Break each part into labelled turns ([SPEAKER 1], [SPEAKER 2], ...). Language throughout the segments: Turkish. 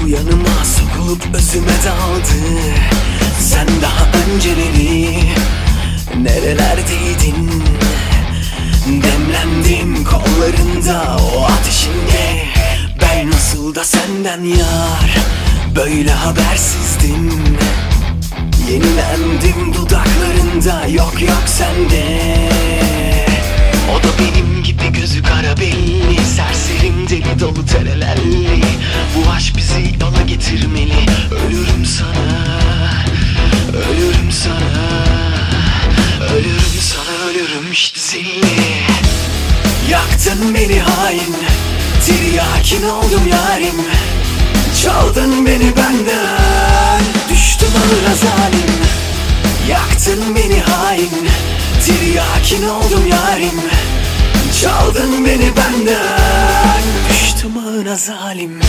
[SPEAKER 1] Uyku yanıma sokulup özüme daldı. Sen daha önceleri nerelerdeydin? Demlendim kollarında o ateşinde Ben nasıl da senden yar Böyle habersizdim. Yenilendim dudaklarında yok yok sende. O da benim işte zilli. Yaktın beni hain Tiryakin oldum yarim. Çaldın beni benden Düştüm ağıra zalim. Yaktın beni hain Tiryakin oldum yarim. Çaldın beni benden Düştüm ağına zalim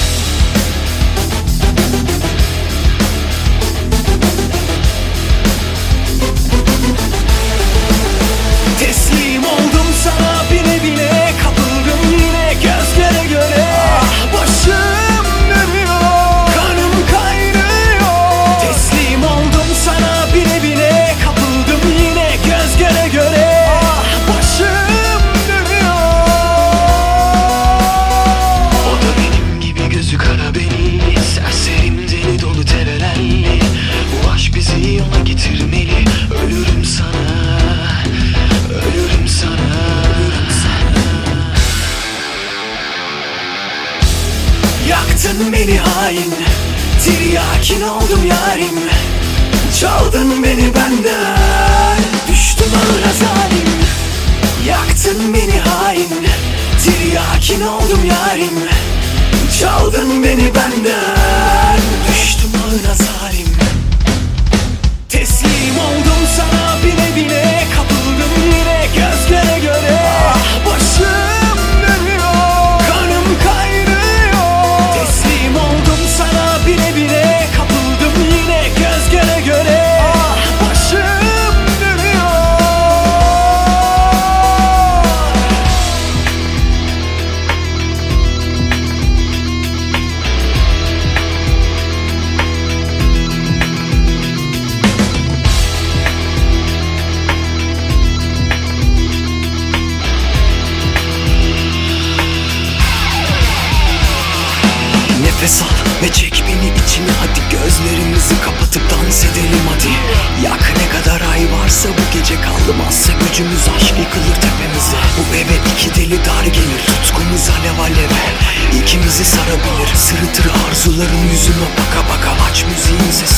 [SPEAKER 1] Yaktın beni hain Tiryakin oldum yarim. Çaldın beni benden Düştüm ağıra zalim Yaktın beni hain Tiryakin oldum yarim. Çaldın beni benden Düştüm ağına zalim Gücümüz aşk yıkılır tepemize. Bu eve iki deli dar gelir. Tutkumuz alev alev İkimizi sarabilir. Sırıtır arzuların yüzüme baka baka. Aç müziğin sesini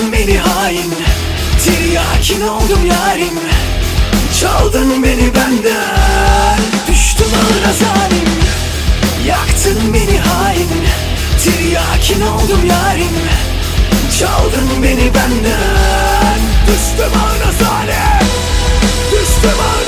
[SPEAKER 1] Yaptın beni hain Tiryakin oldum yarim. Çaldın beni benden Düştüm ağına zalim. Yaktın beni hain Tiryakin oldum yarim. Çaldın beni benden Düştüm ağına zalim. Düştüm ağına